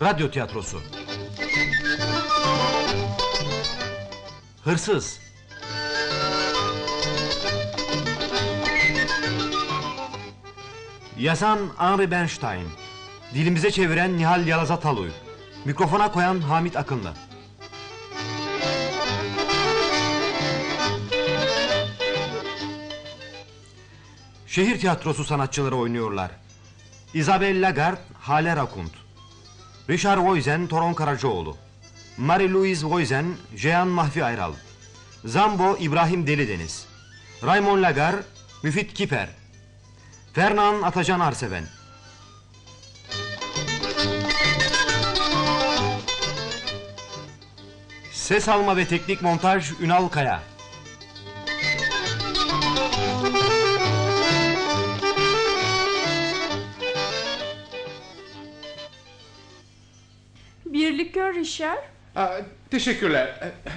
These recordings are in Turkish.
Radyo tiyatrosu. Hırsız. Yazan Henri Bernstein. Dilimize çeviren Nihal Yalazataluy. Mikrofona koyan Hamit Akınlı. Şehir tiyatrosu sanatçıları oynuyorlar. Isabelle Lagarde, Hale Rakunt. Richard Voizen, Toron Karacaoğlu. Marie-Louise Voizen, Jean Mahfi Ayral. Zambo, İbrahim Delideniz. Raymond Lagar, Müfit Kiper. Fernan Atacan Arseven. Ses alma ve teknik montaj Ünal Kaya. Richard. Aa, teşekkürler. Ee,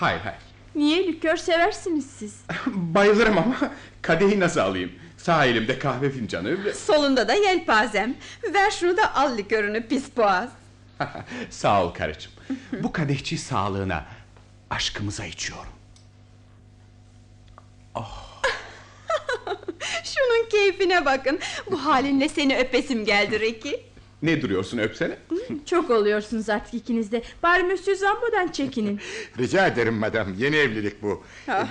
Hayır hayır. Niye likör seversiniz siz? Bayılırım ama kadehi nasıl alayım? Sağ elimde kahve fincanı. ve- Solunda da yelpazem. Ver şunu da al likörünü pis boğaz. Sağ ol karıcığım. Bu kadehçi sağlığına, aşkımıza içiyorum. Şunun keyfine bakın. Bu halinle seni öpesim geldi Ricky. Ne duruyorsun öpsene? Çok oluyorsunuz artık ikiniz de. Bari Monsieur Zambo'dan çekinin. Rica ederim madam yeni evlilik bu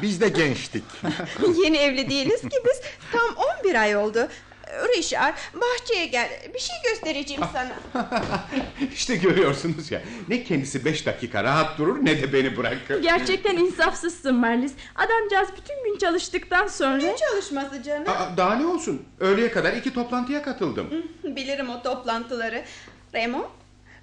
Biz de gençtik Yeni evli değiliz ki biz. Tam 11 ay oldu. Richard bahçeye gel. Bir şey göstereceğim sana. işte görüyorsunuz ya. Ne kendisi beş dakika rahat durur ne de beni bırakır. Gerçekten insafsızsın Marlis. Adamcağız bütün gün çalıştıktan sonra... Ne çalışması canım? Aa, daha ne olsun? Öğleye kadar iki toplantıya katıldım. Bilirim o toplantıları. Raymond,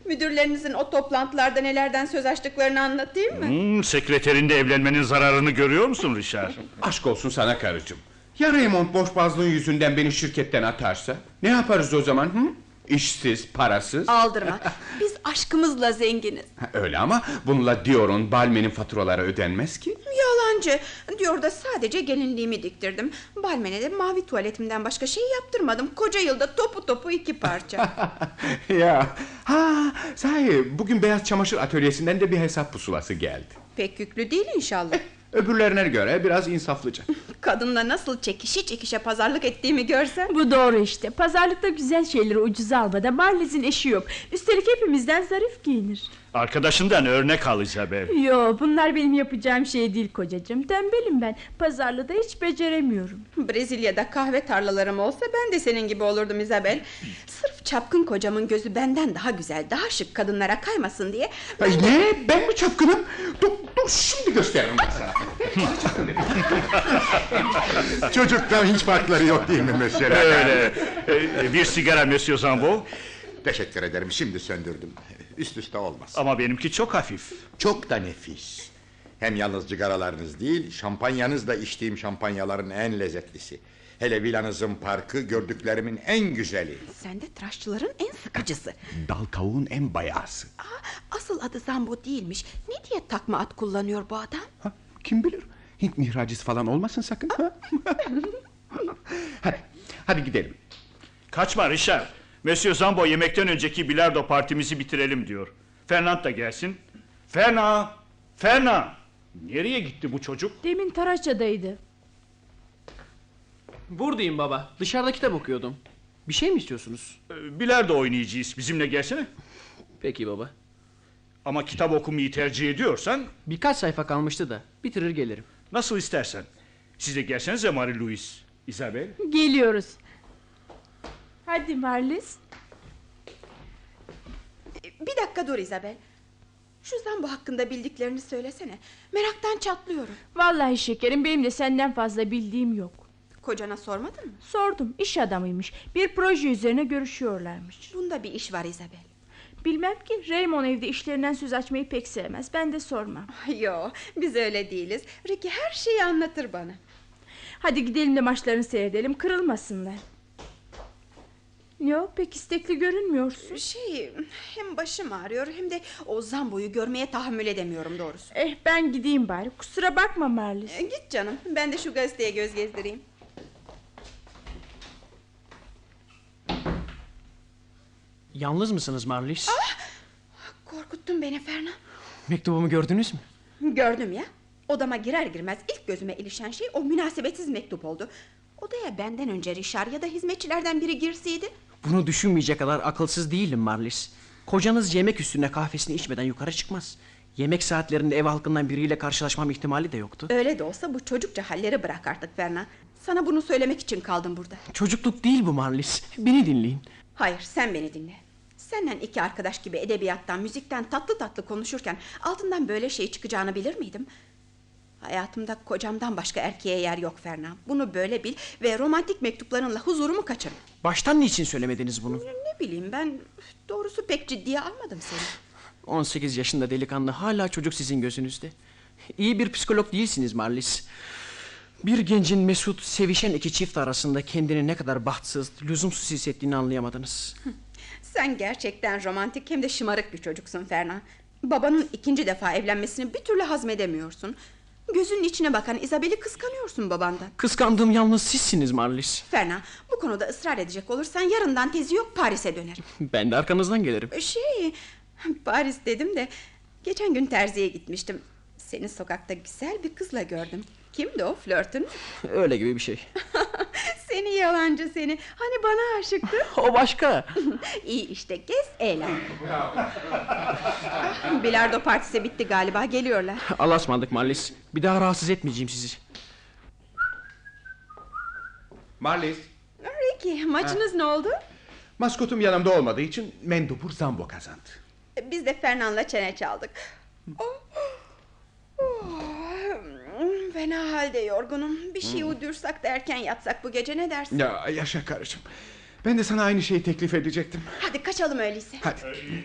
müdürlerinizin o toplantılarda nelerden söz açtıklarını anlatayım mı? Hmm, sekreterinde evlenmenin zararını görüyor musun Richard? Aşk olsun sana karıcığım. Ya Raymond boşbazlığın yüzünden beni şirketten atarsa? Ne yaparız o zaman? Hı? İşsiz, parasız. Aldırma. Biz aşkımızla zenginiz. Öyle ama bununla Dior'un, Balmen'in faturaları ödenmez ki. Yalancı. Diyor da sadece gelinliğimi diktirdim. Balmen'e de mavi tuvaletimden başka şey yaptırmadım. Koca yılda topu topu iki parça. ya ha sahi bugün beyaz çamaşır atölyesinden de bir hesap pusulası geldi. Pek yüklü değil inşallah. Öbürlerine göre biraz insaflıca. Kadınla nasıl çekişi çekişe pazarlık ettiğimi görsen. Bu doğru işte. Pazarlıkta güzel şeyleri ucuza almada Marlis'in eşi yok. Üstelik hepimizden zarif giyinir. Arkadaşından örnek al Isabel. Yo bunlar benim yapacağım şey değil kocacığım. Tembelim ben. Pazarlığı da hiç beceremiyorum. Brezilya'da kahve tarlalarım olsa ben de senin gibi olurdum Isabel. Sırf çapkın kocamın gözü benden daha güzel, daha şık kadınlara kaymasın diye. Ay ne? Ben mi çapkınım? Dur, dur şimdi gösteririm ben sana. Çocuktan hiç farkları yok değil mi mesela Öyle. Ee, bir sigara Monsieur Zambo. Teşekkür ederim şimdi söndürdüm Üst üste olmaz Ama benimki çok hafif. Çok da nefis Hem yalnız cigaralarınız değil Şampanyanız da içtiğim şampanyaların en lezzetlisi Hele villanızın parkı gördüklerimin en güzeli Sen de tıraşçıların en sıkıcısı. Dal kavuğun en bayağısı. Aa, asıl adı Zambo değilmiş. Ne diye takma ad kullanıyor bu adam? Ha, kim bilir? Hint mihracısı falan olmasın sakın. Ha? hadi, hadi gidelim. Kaçma Richard. Monsieur Zambo yemekten önceki bilardo partimizi bitirelim diyor. Fernand da gelsin. Ferna! Ferna! Nereye gitti bu çocuk? Demin Taraça'daydı. Buradayım baba. Dışarıda kitap okuyordum. Bir şey mi istiyorsunuz? Ee, Bilardo oynayacağız. Bizimle gelsene. Peki baba. Ama kitap okumayı tercih ediyorsan Birkaç sayfa kalmıştı da bitirir gelirim. nasıl istersen. Siz de gelsenize Marie-Louise. Isabel. Geliyoruz. Hadi Marlis. Bir dakika dur Isabel. Şu Zambo hakkında bildiklerini söylesene. Meraktan çatlıyorum. Vallahi şekerim benim de senden fazla bildiğim yok. Kocana sormadın mı? Sordum iş adamıymış. Bir proje üzerine görüşüyorlarmış. Bunda bir iş var Isabel. Bilmem ki Raymond evde işlerinden söz açmayı pek sevmez. Ben de sormam. Yo, biz öyle değiliz. Ricky her şeyi anlatır bana. Hadi gidelim de maçlarını seyredelim kırılmasınlar. Yok pek istekli görünmüyorsun. Şey hem başım ağrıyor hem de o Zambo'yu görmeye tahammül edemiyorum doğrusu. Eh ben gideyim bari. Kusura bakma Marlis. E, Git canım ben de şu gazeteye göz gezdireyim. Yalnız mısınız Marlis? Korkuttun beni Ferna. Mektubumu gördünüz mü? Gördüm ya. Odama girer girmez ilk gözüme ilişen şey o münasebetsiz mektup oldu. Odaya benden önce Richard ya da hizmetçilerden biri girseydi. Bunu düşünmeyecek kadar akılsız değilim Marlis. Kocanız yemek üstüne kahvesini içmeden yukarı çıkmaz. Yemek saatlerinde ev halkından biriyle karşılaşmam ihtimali de yoktu. Öyle de olsa bu çocukça halleri bırak artık Ferna. Sana bunu söylemek için kaldım burada. Çocukluk değil bu Marlis. Beni dinleyin. Hayır sen beni dinle. Senden iki arkadaş gibi edebiyattan, müzikten tatlı tatlı konuşurken altından böyle şey çıkacağını bilir miydim? Hayatımda kocamdan başka erkeğe yer yok Ferna. Bunu böyle bil ve romantik mektuplarınla huzurumu kaçırma. Baştan niçin söylemediniz bunu? Ne bileyim ben doğrusu pek ciddiye almadım seni. 18 yaşında delikanlı hala çocuk sizin gözünüzde. İyi bir psikolog değilsiniz Marlis. Bir gencin mesut, sevişen iki çift arasında kendini ne kadar bahtsız, lüzumsuz hissettiğini anlayamadınız. Sen gerçekten romantik hem de şımarık bir çocuksun Ferna. Babanın ikinci defa evlenmesini bir türlü hazmedemiyorsun. Gözünün içine bakan Isabel'i kıskanıyorsun babandan. Kıskandığım yalnız sizsiniz Marlis. Ferna bu konuda ısrar edecek olursan yarından tezi yok Paris'e dönerim. Ben de arkanızdan gelirim. Şey Paris dedim de geçen gün terziye gitmiştim. Seni sokakta güzel bir kızla gördüm. Kimdi o flörtün? Öyle gibi bir şey. seni yalancı seni. Hani bana aşıktı? O başka. İyi işte gez eğlen. Bilardo partisi bitti galiba geliyorlar. Alasmandık Marlis. Bir daha rahatsız etmeyeceğim sizi. Marlis, Ricky maçınız ne oldu? maskotum yanımda olmadığı için Mendupur Zambo kazandı. Biz de Fernan'la çene çaldık. Oh, Fena halde yorgunum. Bir şey uydursak da erken yatsak bu gece ne dersin? Ya yaşa karıcığım. Ben de sana aynı şeyi teklif edecektim. Hadi kaçalım öyleyse. Hadi.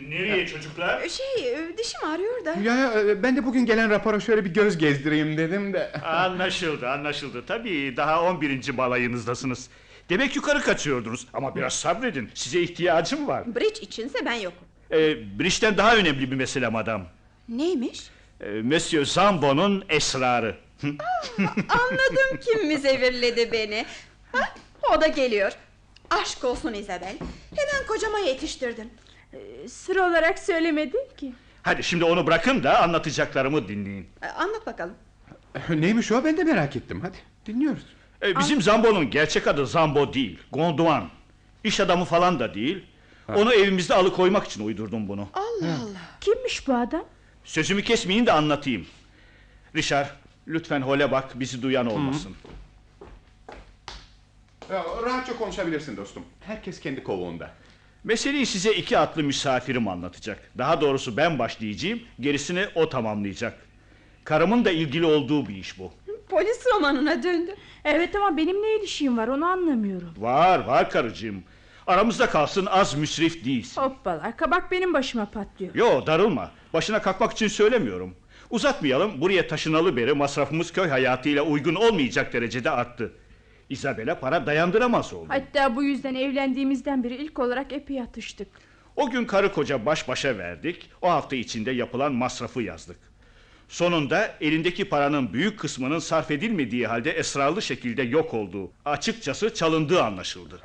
Nereye çocuklar? Şey dişim ağrıyor da. Ya, ya ben de bugün gelen rapora şöyle bir göz gezdireyim dedim de. Anlaşıldı anlaşıldı. Tabii daha 11. balayınızdasınız. Demek yukarı kaçıyordunuz. Ama biraz sabredin. Size ihtiyacım var. Bridge içinse ben yokum. Ee, Bridge'den daha önemli bir mesele madam. Neymiş? Ee, Monsieur Zambo'nun esrarı. Anladım kim mi zevirledi beni. Ha, o da geliyor. Aşk olsun Isabel. Hemen kocama yetiştirdin. Ee, Sıra olarak söylemedin ki. Hadi şimdi onu bırakın da anlatacaklarımı dinleyin. Ee, Anlat bakalım. Neymiş o ben de merak ettim. Hadi dinliyoruz. Ee, bizim Zambo'nun gerçek adı Zambo değil. Gondouan. İş adamı falan da değil. Onu evimizde alıkoymak için uydurdum bunu. Allah Allah. Kimmiş bu adam? Sözümü kesmeyin de anlatayım. Richard, lütfen hole bak, bizi duyan olmasın. Ya, rahatça konuşabilirsin dostum. Herkes kendi kovuğunda. Meseleyi size iki atlı misafirim anlatacak. Daha doğrusu ben başlayacağım, gerisini o tamamlayacak. Karımın da ilgili olduğu bir iş bu. Polis romanına döndü. Evet ama benim ne ilişiğim var onu anlamıyorum. Var, var karıcığım. Aramızda kalsın az müsrif değilsin. Hoppala kabak benim başıma patlıyor. Yo, darılma. Başına kalkmak için söylemiyorum. Uzatmayalım, buraya taşınalı beri masrafımız köy hayatıyla uygun olmayacak derecede arttı. Isabel'e para dayandıramaz oldu. Hatta bu yüzden evlendiğimizden beri ilk olarak epey atıştık. O gün karı koca baş başa verdik. O hafta içinde yapılan masrafı yazdık. Sonunda elindeki paranın büyük kısmının sarf edilmediği halde esrarlı şekilde yok olduğu, açıkçası çalındığı anlaşıldı.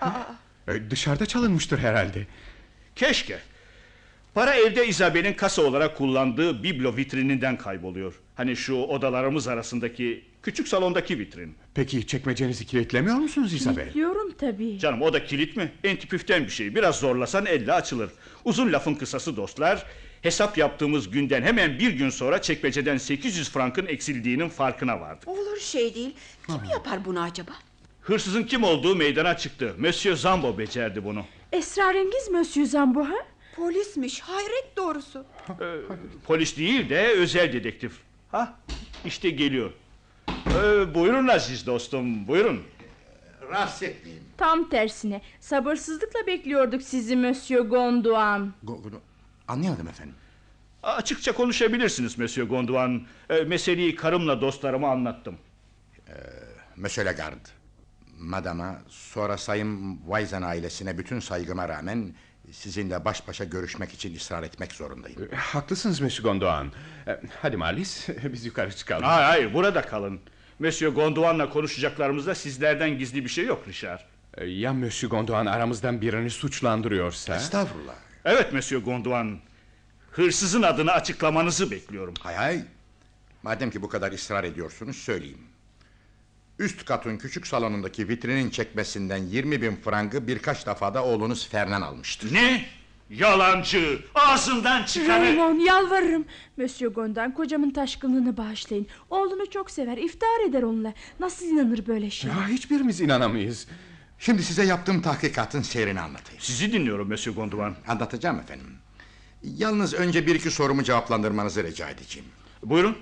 E, dışarıda çalınmıştır herhalde. Keşke. Para evde Isabel'in kasa olarak kullandığı biblo vitrininden kayboluyor. Hani şu odalarımız arasındaki küçük salondaki vitrin. Peki çekmecenizi kilitlemiyor musunuz Isabel? Diyorum tabii. Canım o da kilit mi? Entipüften bir şey. Biraz zorlasan elle açılır. Uzun lafın kısası dostlar. Hesap yaptığımız günden hemen bir gün sonra çekmeceden 800 frankın eksildiğinin farkına vardık. Olur şey değil. Kim yapar bunu acaba? Hırsızın kim olduğu meydana çıktı. Monsieur Zambo becerdi bunu. Esrarengiz Monsieur Zambo ha? Polismiş hayret doğrusu. Ee, polis değil de özel dedektif. Ha işte geliyor. Ee, buyurun aziz dostum buyurun. Rahatsız etmeyeyim. Tam tersine. Sabırsızlıkla bekliyorduk sizi Monsieur Gondouan. Go- go- Anlayamadım efendim. Açıkça konuşabilirsiniz Monsieur Gondouan. Ee, meseleyi karımla dostlarıma anlattım. Mesele gard. madama, sonra Sayın Weizen ailesine bütün saygıma rağmen sizinle baş başa görüşmek için ısrar etmek zorundayım. E, Haklısınız Monsieur Gondoğan. E, Hadi Marlis biz yukarı çıkalım. Hayır hayır burada kalın. Monsieur Gondoğan'la konuşacaklarımızda sizlerden gizli bir şey yok Richard. E, Ya Monsieur Gondoğan aramızdan birini suçlandırıyorsa? Estağfurullah. Evet Monsieur Gondoğan. Hırsızın adını açıklamanızı bekliyorum. Hay hay. Madem ki bu kadar ısrar ediyorsunuz söyleyeyim. Üst katın küçük salonundaki vitrinin çekmesinden 20 bin frangı birkaç defada oğlunuz Fernan almıştır. Ne? Yalancı! Ağzından çıkanı... Raymond yalvarırım. Monsieur Gondan kocamın taşkınlığını bağışlayın. Oğlunu çok sever, iftihar eder onunla. Nasıl inanır böyle şey? Ya hiçbirimiz inanamayız. Şimdi size yaptığım tahkikatın seyrini anlatayım. Sizi dinliyorum Monsieur Gondoğan. Anlatacağım efendim. Yalnız önce bir iki sorumu cevaplandırmanızı rica edeceğim. Buyurun.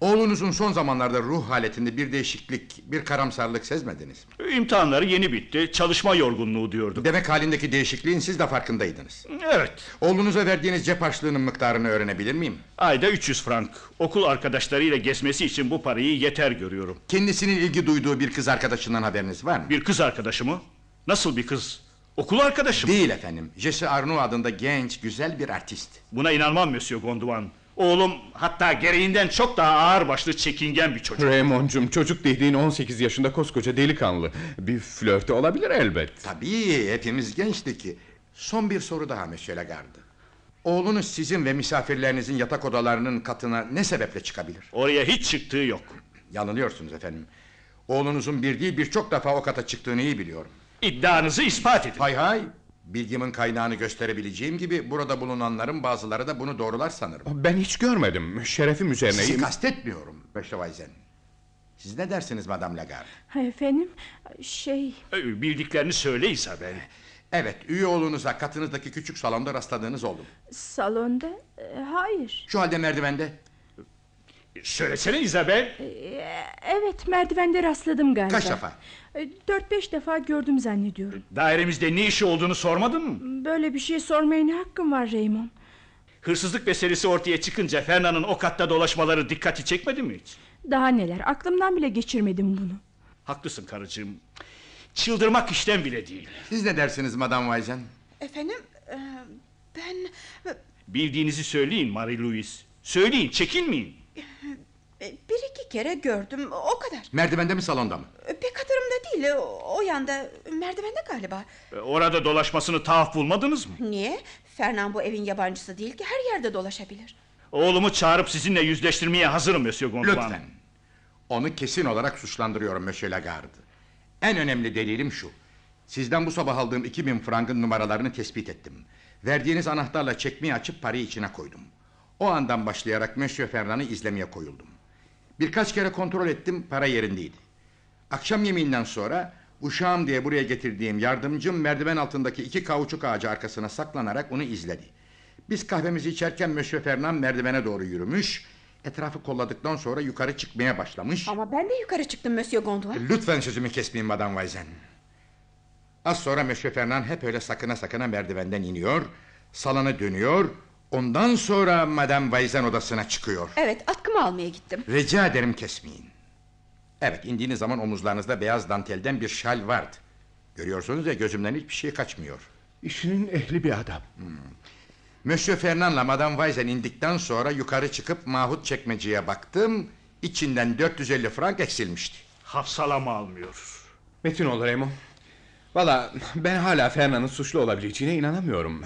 Oğlunuzun son zamanlarda ruh haletinde bir değişiklik, bir karamsarlık sezmediniz mi? İmtihanları yeni bitti. Çalışma yorgunluğu diyorduk. Demek halindeki değişikliğin siz de farkındaydınız. Evet. Oğlunuza verdiğiniz cep harçlığının miktarını öğrenebilir miyim? Ayda 300 frank. Okul arkadaşlarıyla gezmesi için bu parayı yeter görüyorum. Kendisinin ilgi duyduğu bir kız arkadaşından haberiniz var mı? Bir kız arkadaşı mı? Nasıl bir kız? Okul arkadaşı mı? Değil efendim. Jesse Arnaud adında genç, güzel bir artist. Buna inanmam Monsieur Gondoğan. Oğlum hatta gereğinden çok daha ağır başlı çekingen bir çocuk. Raymond'cum çocuk dediğin 18 yaşında koskoca delikanlı. Bir flörtü olabilir elbet. Tabii hepimiz gençtik ki. Son bir soru daha Monsieur Lagarde. Oğlunuz sizin ve misafirlerinizin yatak odalarının katına ne sebeple çıkabilir? Oraya hiç çıktığı yok. Yanılıyorsunuz efendim. Oğlunuzun bir değil birçok defa o kata çıktığını iyi biliyorum. İddianızı ispat edin. Hay hay. Bilgimin kaynağını gösterebileceğim gibi burada bulunanların bazıları da bunu doğrular sanırım. Ben hiç görmedim. Şerefim üzerine... Sizi kastetmiyorum Beşevayzen. Siz ne dersiniz Madame Lagarde? Ha, efendim, şey... Ee, Bildiklerini söyle Isabel. Evet, üye oğlunuza katınızdaki küçük salonda rastladığınız oldu. Salonda? e, hayır. Şu halde merdivende. Söylesene Isabel. E, evet, merdivende rastladım galiba. Kaç defa? E, Dört beş defa gördüm zannediyorum. Dairemizde ne işi olduğunu sormadın mı? Böyle bir şey sormaya ne hakkım var Raymond? Hırsızlık meselesi ortaya çıkınca Ferna'nın o katta dolaşmaları dikkati çekmedi mi hiç? Daha neler, aklımdan bile geçirmedim bunu. Haklısın karıcığım. Çıldırmak işten bile değil. Siz ne dersiniz Madame Weizen? Efendim e, ben Bildiğinizi söyleyin Marie-Louise. Söyleyin, çekinmeyin. E, bir iki kere gördüm o kadar. Merdivende mi salonda mı? E, Pek hatırımda değil o, yanda merdivende galiba. Ee, Orada dolaşmasını tuhaf bulmadınız mı? Niye? Fernan bu evin yabancısı değil ki her yerde dolaşabilir. Oğlumu çağırıp sizinle yüzleştirmeye hazırım Monsieur Gondoğan. Lütfen. Onu kesin olarak suçlandırıyorum Monsieur Lagarde. En önemli delilim şu. Sizden bu sabah aldığım 2000 frangın numaralarını tespit ettim. Verdiğiniz anahtarla çekmeyi açıp parayı içine koydum. O andan başlayarak Monsieur Fernand'ı izlemeye koyuldum. Birkaç kere kontrol ettim, para yerindeydi. Akşam yemeğinden sonra uşağım diye buraya getirdiğim yardımcım merdiven altındaki iki kauçuk ağacı arkasına saklanarak onu izledi. Biz kahvemizi içerken Monsieur Fernand merdivene doğru yürümüş, etrafı kolladıktan sonra yukarı çıkmaya başlamış. Ama ben de yukarı çıktım Monsieur Gondouin. Lütfen sözümü kesmeyin Madame Weizen. Az sonra Monsieur Fernand hep öyle sakına sakına merdivenden iniyor, salona dönüyor, ondan sonra Madame Weizen odasına çıkıyor. Evet atkımı almaya gittim. Rica ederim kesmeyin. Evet indiğiniz zaman omuzlarınızda beyaz dantelden bir şal vardı. Görüyorsunuz ya gözümden hiçbir şey kaçmıyor. İşinin ehli bir adam. Monsieur Fernand'la Madame Weizen indikten sonra yukarı çıkıp mahut çekmeceye baktım. İçinden 450 frank eksilmişti. Hafsalama almıyor. Metin ol Raymond. Valla ben hala Fernand'ın suçlu olabileceğine inanamıyorum.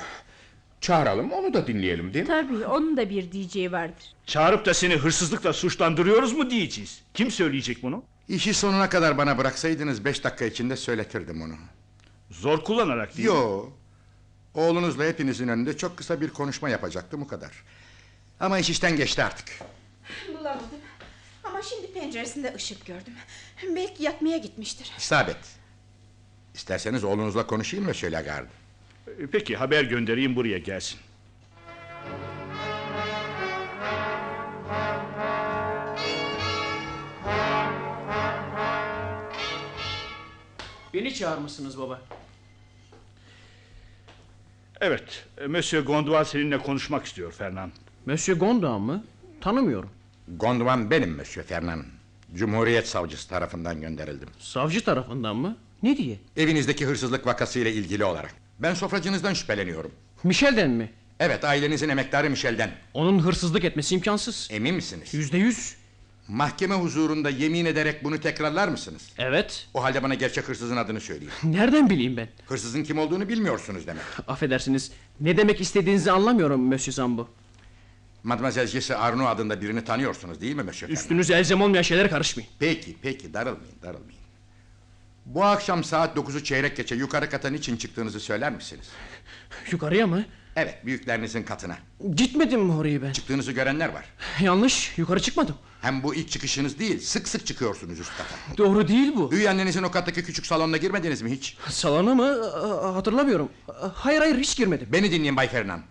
Çağıralım onu da dinleyelim değil mi? Tabii, onun da bir diyeceği vardır. Çağırıp da seni hırsızlıkla suçlandırıyoruz mu diyeceğiz. Kim söyleyecek bunu? İşi sonuna kadar bana bıraksaydınız beş dakika içinde söyletirdim onu. Zor kullanarak değil mi? Yo. Oğlunuzla hepinizin önünde çok kısa bir konuşma yapacaktım o kadar. Ama iş işten geçti artık. Bulamadım. Ama şimdi penceresinde ışık gördüm. Belki yatmaya gitmiştir. İsabet. İsterseniz oğlunuzla konuşayım mı şöyle gardı? Ee, Peki haber göndereyim buraya gelsin. Beni çağırmışsınız baba. Evet, e, Monsieur Gondouin seninle konuşmak istiyor Fernand. Monsieur Gondoğan mı? Tanımıyorum. Gondwan benim Monsieur Fernand. Cumhuriyet savcısı tarafından gönderildim. Savcı tarafından mı? Ne diye? Evinizdeki hırsızlık vakasıyla ilgili olarak. Ben sofracınızdan şüpheleniyorum. Michel'den mi? Evet ailenizin emektarı Michel'den. Onun hırsızlık etmesi imkansız. Emin misiniz? Yüzde yüz. Mahkeme huzurunda yemin ederek bunu tekrarlar mısınız? Evet. O halde bana gerçek hırsızın adını söyleyin. Nereden bileyim ben? Hırsızın kim olduğunu bilmiyorsunuz demek. Affedersiniz. Ne demek istediğinizi anlamıyorum Monsieur Zambo. Mademoiselle Jesse Arnaud adında birini tanıyorsunuz değil mi Monsieur? Üstünüz elzem olmayan şeylere karışmayın. Peki peki darılmayın darılmayın. Bu akşam saat 9'u çeyrek geçe yukarı kata niçin çıktığınızı söyler misiniz? Yukarıya mı? Evet büyüklerinizin katına. Gitmedim oraya ben. Çıktığınızı görenler var. Yanlış. Yukarı çıkmadım. Hem bu ilk çıkışınız değil sık sık çıkıyorsunuz üst kata. Doğru değil bu. Üy annenizin o kattaki küçük salonuna girmediniz mi hiç? Salona mı? Hatırlamıyorum. Hayır hayır hiç girmedim. Beni dinleyin Bay Fernand.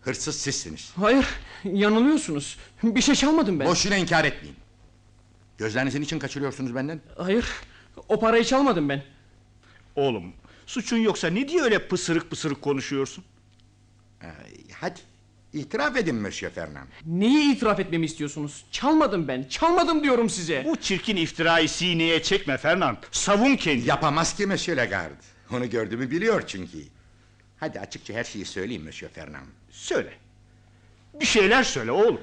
Hırsız sizsiniz. Hayır yanılıyorsunuz. Bir şey çalmadım ben. Boşuna inkar etmeyin. Gözlerinizin için kaçırıyorsunuz benden? Hayır. O parayı çalmadım ben. Oğlum suçun yoksa ne diye öyle pısırık pısırık konuşuyorsun? Ay, hadi itiraf edin Monsieur Fernand. Neyi itiraf etmemi istiyorsunuz? Çalmadım ben. Çalmadım diyorum size. Bu çirkin iftirayı sineye çekme Fernand. Savun kendini. Yapamaz ki Monsieur Lagarde. Onu gördüğümü biliyor çünkü. Hadi açıkça her şeyi söyleyeyim Monsieur Fernand. Söyle. Bir şeyler söyle oğlum.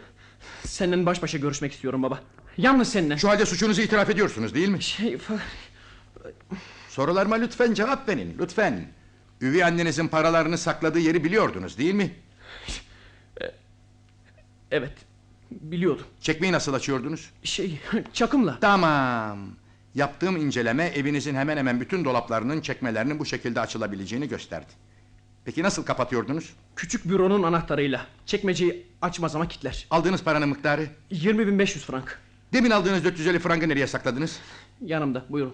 Senden baş başa görüşmek istiyorum baba. Yalnız seninle. Şu halde suçunuzu itiraf ediyorsunuz değil mi? Şey, Sorularıma lütfen cevap verin, lütfen. Üvey annenizin paralarını sakladığı yeri biliyordunuz değil mi? evet. Biliyordum. Çekmeyi nasıl açıyordunuz? Şey, çakımla. Tamam. Yaptığım inceleme evinizin hemen hemen bütün dolaplarının çekmelerinin bu şekilde açılabileceğini gösterdi. Peki nasıl kapatıyordunuz? Küçük büronun anahtarıyla. Çekmeceyi açmaz ama kilitler. Aldığınız paranın miktarı? 20.500 frank. Demin aldığınız 450 frangı nereye sakladınız? Yanımda buyurun.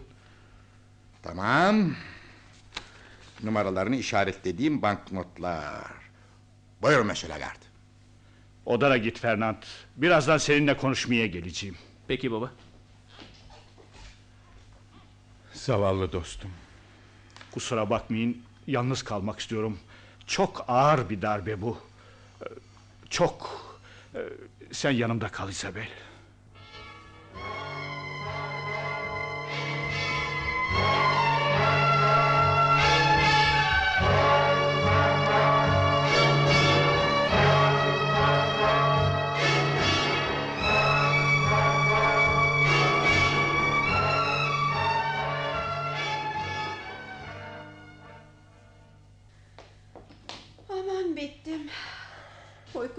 Tamam. Numaralarını işaretlediğim banknotlar. Buyurun Monsieur Lagarde. Odana git Fernand. Birazdan seninle konuşmaya geleceğim. Peki baba. Zavallı dostum. Kusura bakmayın. Yalnız kalmak istiyorum. Çok ağır bir darbe bu. Ee, Çok. Ee, Sen yanımda kal Isabel. Aman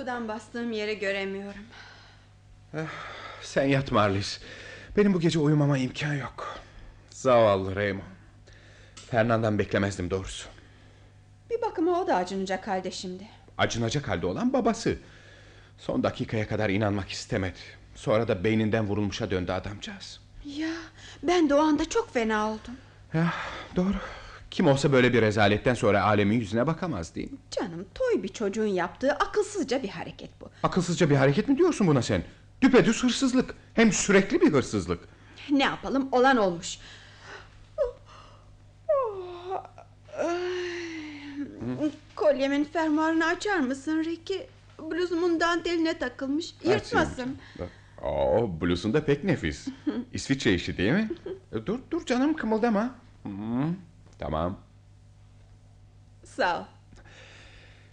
Uykudan bastığım yeri göremiyorum. Sen yat Marlis. Benim bu gece uyumama imkan yok. Zavallı Raymond. Fernand'dan beklemezdim doğrusu. Bir bakıma o da acınacak halde şimdi. Acınacak halde olan babası. Son dakikaya kadar inanmak istemedi. Sonra da beyninden vurulmuşa döndü adamcağız. Ya ben de o anda çok fena oldum. Ya, doğru. Kim olsa böyle bir rezaletten sonra alemin yüzüne bakamaz değil mi? Canım toy bir çocuğun yaptığı akılsızca bir hareket bu. Akılsızca bir hareket mi diyorsun buna sen? Düpedüz hırsızlık. Hem sürekli bir hırsızlık. Ne yapalım olan olmuş. Kolyemin fermuarını açar mısın Ricky? Bluzumun danteline takılmış. Yırtmasın. Oo, bluzun da pek nefis. İsviçre işi değil mi? Dur dur canım kımıldama. Hı, tamam. Sağ ol.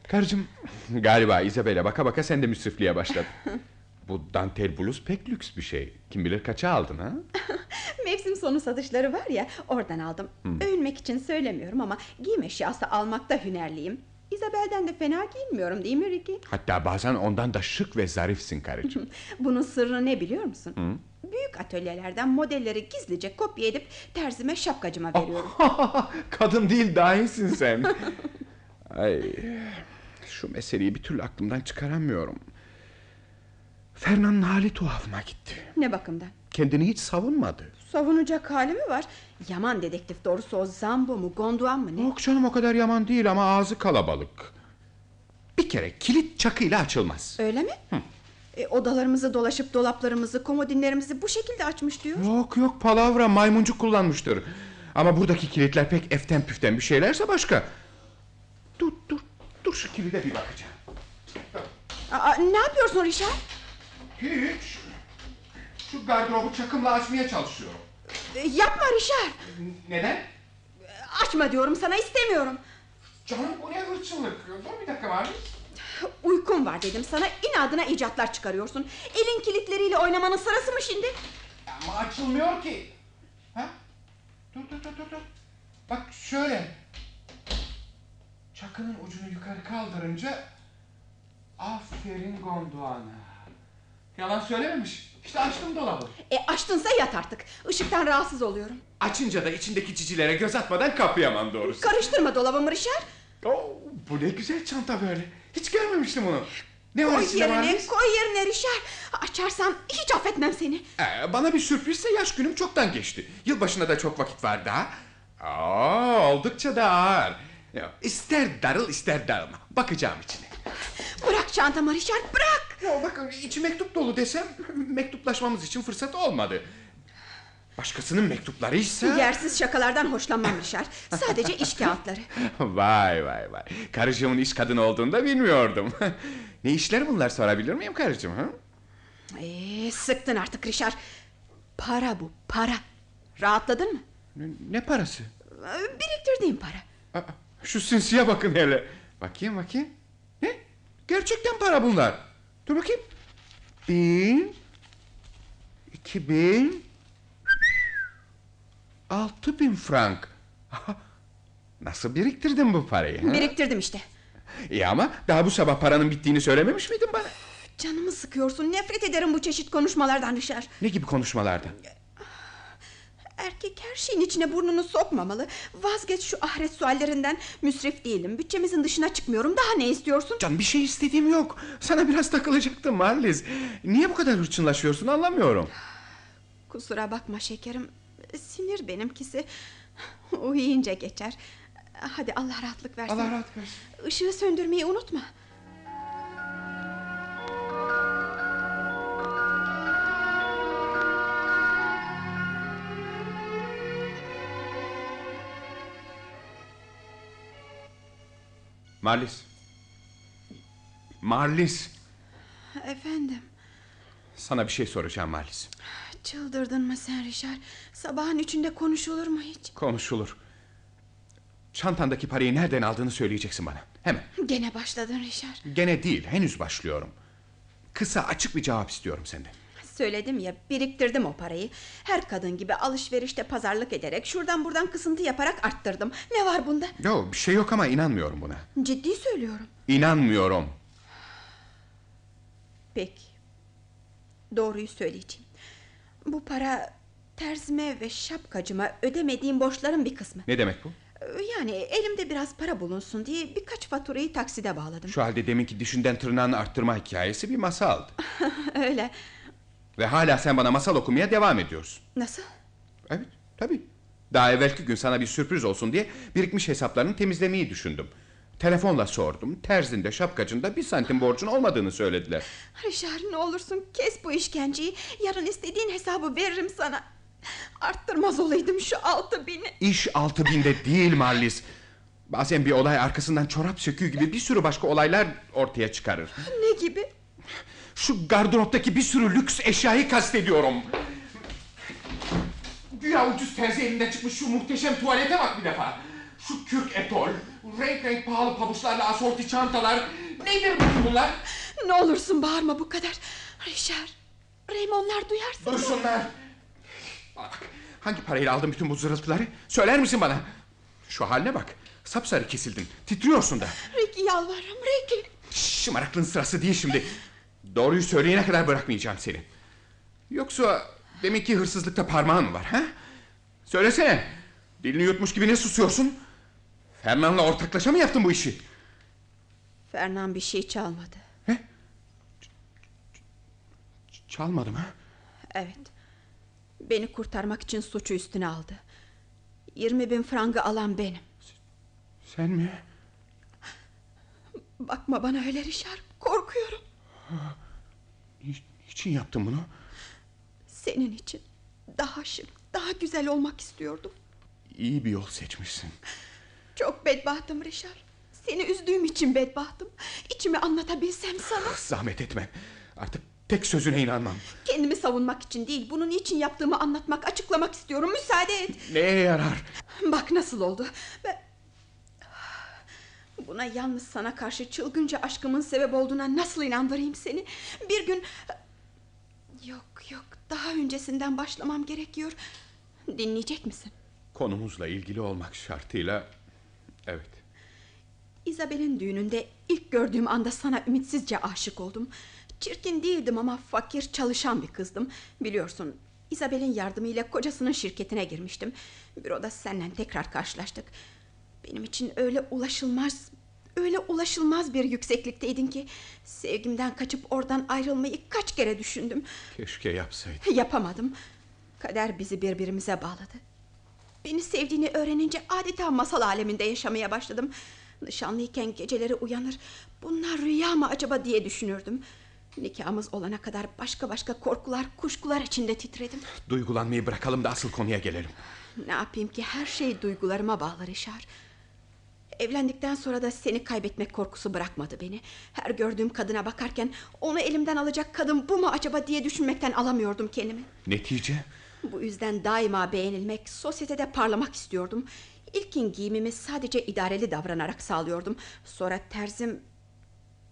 Karıcığım galiba Isabel'e baka baka sen de müsrifliğe başladın. Bu dantel bluz pek lüks bir şey. Kim bilir kaça aldın ha? Mevsim sonu satışları var ya oradan aldım. Övünmek için söylemiyorum ama giyim eşyası almakta hünerliyim. Isabel'den de fena giyinmiyorum değil mi Ricky? Hatta bazen ondan da şık ve zarifsin karıcığım. Bunun sırrı ne biliyor musun? Büyük atölyelerden modelleri gizlice kopya edip terzime şapkacıma veriyorum. Kadın değil dahisin sen. Ay, şu meseleyi bir türlü aklımdan çıkaramıyorum. Fernand'ın hali tuhafıma gitti. ne bakımdan? Kendini hiç savunmadı. Savunacak hali mi var? Yaman dedektif doğrusu o Zambo mu Gonduan mı ne? Yok canım o kadar yaman değil ama ağzı kalabalık. Bir kere kilit çakıyla açılmaz. Öyle mi? E, odalarımızı dolaşıp dolaplarımızı, komodinlerimizi bu şekilde açmış diyor. Yok yok palavra maymuncuk kullanmıştır. Ama buradaki kilitler pek eften püften bir şeylerse başka. Dur dur dur şu kilide bir bakacağım. Aa, ne yapıyorsun Richard? Hiç. Şu gardırobu çakımla açmaya çalışıyorum. E, yapma Richard. Neden? Açma diyorum sana istemiyorum. Canım bu ne hırçınlık? Dur bir dakika Marlis. Uykum var dedim sana inadına icatlar çıkarıyorsun. Elin kilitleriyle oynamanın sırası mı şimdi? Ama açılmıyor ki. Ha? Dur dur dur dur. dur. Bak şöyle. Çakının ucunu yukarı kaldırınca... Aferin Gondoğan'a. Yalan söylememiş. İşte açtım dolabı. E açtınsa yat artık. Işıktan rahatsız oluyorum. Açınca da içindeki cicilere göz atmadan kapayamam doğrusu. Karıştırma dolabımı Richard. Oo, bu ne güzel çanta böyle. Hiç görmemiştim onu. Ne var Koy içinde yerine, Marlis? koy yerine Richard. Açarsan hiç affetmem seni. Ee, bana bir sürprizse yaş günüm çoktan geçti. Yılbaşına da çok vakit var daha. Aa, oldukça da ağır. Ya, ister darıl ister darılma. Bakacağım içine. Bırak çantamı Richard bırak. Ya bakın içi mektup dolu desem mektuplaşmamız için fırsat olmadı. Başkasının mektuplarıysa... Yersiz şakalardan hoşlanmam Richard. Sadece iş kağıtları. vay vay vay. Karıcığımın iş kadını olduğunu da bilmiyordum. ne işler bunlar sorabilir miyim karıcığım? Ha? Ee, sıktın artık Richard. Para bu para. Rahatladın mı? Ne, ne parası? Ee, Biriktirdiğim para. Aa, şu sinsiye bakın hele. Bakayım bakayım. Ne? Gerçekten para bunlar. Dur bakayım. Bin. iki bin. Altı bin frank. Nasıl biriktirdin bu parayı? ha? Biriktirdim işte. İyi ama daha bu sabah paranın bittiğini söylememiş miydin bana? Canımı sıkıyorsun. Nefret ederim bu çeşit konuşmalardan Richard. Ne gibi konuşmalardan? Erkek her şeyin içine burnunu sokmamalı. Vazgeç şu ahiret suallerinden. Müsrif değilim. Bütçemizin dışına çıkmıyorum. Daha ne istiyorsun? Can bir şey istediğim yok. Sana biraz takılacaktım Marliz. Niye bu kadar hırçınlaşıyorsun anlamıyorum. Kusura bakma şekerim. Sinir benimkisi. Uyuyunca geçer. Hadi Allah rahatlık versin. Allah rahat versin. Işığı söndürmeyi unutma. Marliz. Marliz. Efendim. Sana bir şey soracağım Marliz. Çıldırdın mı sen Richard? Sabahın üçünde konuşulur mu hiç? Konuşulur. Çantandaki parayı nereden aldığını söyleyeceksin bana. Hemen. Gene başladın Richard. Gene değil henüz başlıyorum. Kısa açık bir cevap istiyorum senden. Söyledim ya biriktirdim o parayı. Her kadın gibi alışverişte pazarlık ederek şuradan buradan kısıntı yaparak arttırdım. Ne var bunda? Yok bir şey yok ama inanmıyorum buna. Ciddi söylüyorum. İnanmıyorum. Peki. Doğruyu söyleyeceğim. Bu para terzime ve şapkacıma ödemediğim borçların bir kısmı. Ne demek bu? Yani elimde biraz para bulunsun diye birkaç faturayı takside bağladım. Şu halde deminki düşünden tırnağını arttırma hikayesi bir masaldı. Öyle. Ve hala sen bana masal okumaya devam ediyorsun. Nasıl? Evet tabii. Daha evvelki gün sana bir sürpriz olsun diye birikmiş hesaplarını temizlemeyi düşündüm. Telefonla sordum. Terzinde şapkacında bir santim borcun olmadığını söylediler. Richard ne olursun kes bu işkenceyi. Yarın istediğin hesabı veririm sana. Arttırmaz olaydım şu altı bini. İş altı binde değil Marlis. Bazen bir olay arkasından çorap söküğü gibi bir sürü başka olaylar ortaya çıkarır. Ne gibi? Şu gardıroptaki bir sürü lüks eşyayı kastediyorum. Güya ucuz terzi elinden çıkmış şu muhteşem tuvalete bak bir defa. Şu kürk etol, renk renk pahalı pabuçlarla asorti çantalar. Nedir bütün bunlar? Ne olursun bağırma bu kadar. Richard, Raymondlar duyarsa... Duysunlar. Bak, hangi parayla aldın bütün bu zırıltıları? Söyler misin bana? Şu haline bak. Sapsarı kesildin. Titriyorsun da. Ricky yalvarırım Ricky. Şımaraklığın sırası değil şimdi. Doğruyu söyleyene kadar bırakmayacağım seni. Yoksa deminki hırsızlıkta parmağın mı var ha? Söylesene. Dilini yutmuş gibi ne susuyorsun? Fernan'la ortaklaşa mı yaptın bu işi? Fernan bir şey çalmadı. Çalmadım ha? Evet. Beni kurtarmak için suçu üstüne aldı. 20 bin frangı alan benim. Sen mi? Bakma bana öyle Richard. Korkuyorum. Ni- Niçin yaptın bunu? Senin için. Daha şık, daha güzel olmak istiyordum. İyi bir yol seçmişsin. Çok bedbahtım Richard. Seni üzdüğüm için bedbahtım. İçimi anlatabilsem sana. Zahmet etme. Artık tek sözüne inanmam. Kendimi savunmak için değil, bunu niçin yaptığımı anlatmak, açıklamak istiyorum. Müsaade et. Neye yarar? Bak nasıl oldu. Ben... Buna yalnız sana karşı çılgınca aşkımın sebep olduğuna nasıl inandırayım seni? Bir gün... Yok yok daha öncesinden başlamam gerekiyor. Dinleyecek misin? Konumuzla ilgili olmak şartıyla... Evet. Isabel'in düğününde ilk gördüğüm anda sana ümitsizce aşık oldum. Çirkin değildim ama fakir çalışan bir kızdım. Biliyorsun Isabel'in yardımıyla kocasının şirketine girmiştim. Büroda seninle tekrar karşılaştık. Benim için öyle ulaşılmaz, öyle ulaşılmaz bir yükseklikteydin ki... ...sevgimden kaçıp oradan ayrılmayı kaç kere düşündüm. Keşke yapsaydım. Yapamadım. Kader bizi birbirimize bağladı. Beni sevdiğini öğrenince adeta masal aleminde yaşamaya başladım. Nişanlıyken geceleri uyanır. Bunlar rüya mı acaba diye düşünürdüm. Nikahımız olana kadar başka başka korkular, kuşkular içinde titredim. Duygulanmayı bırakalım da asıl konuya gelelim. Ne yapayım ki her şey duygularıma bağlı Rişar. Evlendikten sonra da seni kaybetmek korkusu bırakmadı beni. Her gördüğüm kadına bakarken onu elimden alacak kadın bu mu acaba diye düşünmekten alamıyordum kendimi. Netice? Bu yüzden daima beğenilmek, sosyetede parlamak istiyordum. İlkin giyimimi sadece idareli davranarak sağlıyordum. Sonra terzim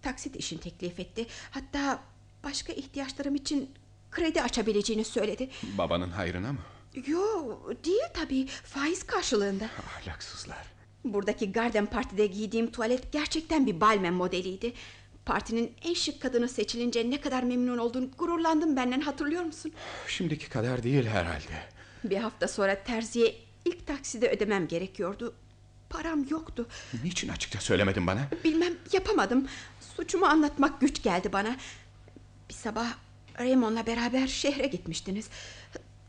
taksit işini teklif etti. Hatta başka ihtiyaçlarım için kredi açabileceğini söyledi. Babanın hayrına mı? Yo, değil tabii. Faiz karşılığında. Ahlaksızlar. Buradaki Garden Parti'de giydiğim tuvalet gerçekten bir balmen modeliydi. Partinin en şık kadını seçilince ne kadar memnun olduğunu gururlandım benden hatırlıyor musun? Şimdiki kadar değil herhalde. Bir hafta sonra terziye ilk takside ödemem gerekiyordu. Param yoktu. Niçin açıkça söylemedin bana? Bilmem yapamadım. Suçumu anlatmak güç geldi bana. Bir sabah Raymond'la beraber şehre gitmiştiniz.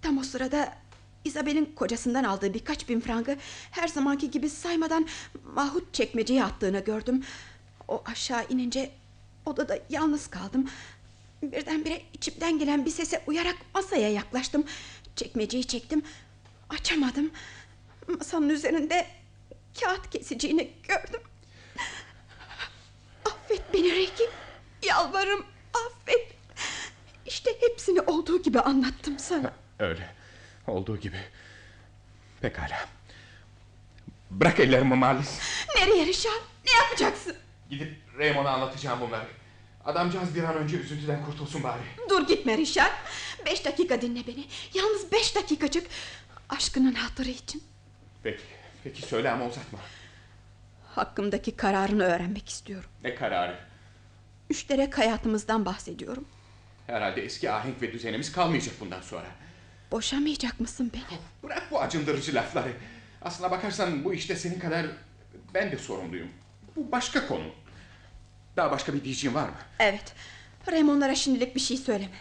Tam o sırada Isabel'in kocasından aldığı birkaç bin frangı her zamanki gibi saymadan mahut çekmeceye attığını gördüm. O aşağı inince odada yalnız kaldım. Birdenbire içimden gelen bir sese uyarak masaya yaklaştım. Çekmeceyi çektim. Açamadım. Masanın üzerinde kağıt kesiciğini gördüm. Affet beni Reki. Yalvarırım affet. İşte hepsini olduğu gibi anlattım sana. Öyle. Olduğu gibi. Pekala. Bırak ellerimi Marlis. Nereye Rişan? Ne yapacaksın? Gidip Raymond'a anlatacağım bunları. Adamcağız bir an önce üzüntüden kurtulsun bari. Dur gitme Rişan. Beş dakika dinle beni. Yalnız beş dakikacık. Aşkının hatırı için. Peki, peki söyle ama uzatma. Hakkımdaki kararını öğrenmek istiyorum. Ne kararı? Müşterek hayatımızdan bahsediyorum. Herhalde eski ahenk ve düzenimiz kalmayacak bundan sonra. Boşamayacak mısın beni? Bırak bu acındırıcı lafları. Aslına bakarsan bu işte senin kadar ben de sorumluyum. Bu başka konu. Daha başka bir diyeceğin var mı? Evet. Raymondlara şimdilik bir şey söyleme.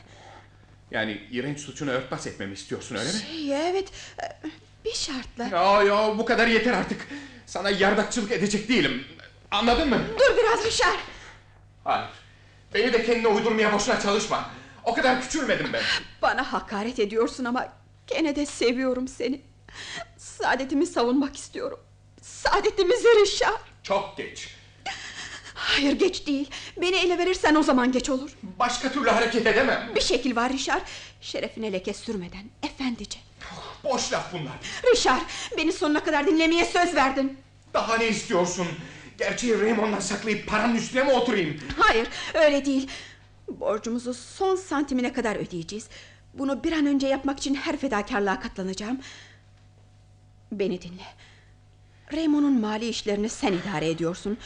Yani iğrenç suçunu örtbas etmemi istiyorsun öyle mi? Şey, evet. e, Bir şartla. Ya ya bu kadar yeter artık. Sana yardakçılık edecek değilim. Anladın mı? Dur biraz Rişar. Hayır. Beni de kendine uydurmaya boşuna çalışma. O kadar küçülmedim ben. Bana hakaret ediyorsun ama gene de seviyorum seni. Saadetimi savunmak istiyorum. Saadetimizi Rişar. Çok geç. Hayır geç değil. Beni ele verirsen o zaman geç olur. Başka türlü hareket edemem. Bir şekil var Rişar. Şerefine leke sürmeden efendice. Boş laf bunlar. Rişar beni sonuna kadar dinlemeye söz verdin. Daha ne istiyorsun? Gerçeği Raymond'dan saklayıp paranın üstüne mi oturayım? Hayır öyle değil. Borcumuzu son santimine kadar ödeyeceğiz. Bunu bir an önce yapmak için her fedakarlığa katlanacağım. Beni dinle. Raymond'un mali işlerini sen idare ediyorsun.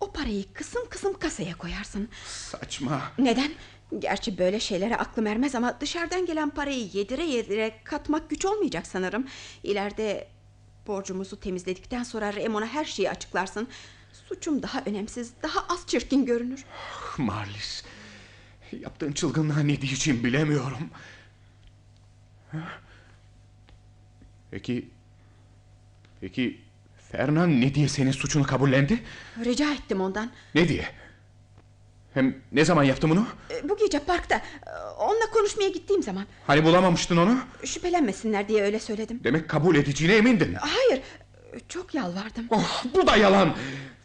O parayı kısım kısım kasaya koyarsın. Saçma. Neden? Gerçi böyle şeylere aklım ermez ama dışarıdan gelen parayı yedire yedire katmak güç olmayacak sanırım. İleride borcumuzu temizledikten sonra Raymond'a her şeyi açıklarsın. Suçum daha önemsiz, daha az çirkin görünür. Marlis. Yaptığın çılgınlığa ne diyeceğim bilemiyorum. Peki... Peki... Fernan ne diye senin suçunu kabullendi? Rica ettim ondan. Ne diye? Hem ne zaman yaptı bunu? Ee, Bu gece parkta e, onunla konuşmaya gittiğim zaman Hani bulamamıştın onu? şüphelenmesinler diye öyle söyledim. Demek kabul edeceğine emindin. Hayır, çok yalvardım. Oh, bu da yalan.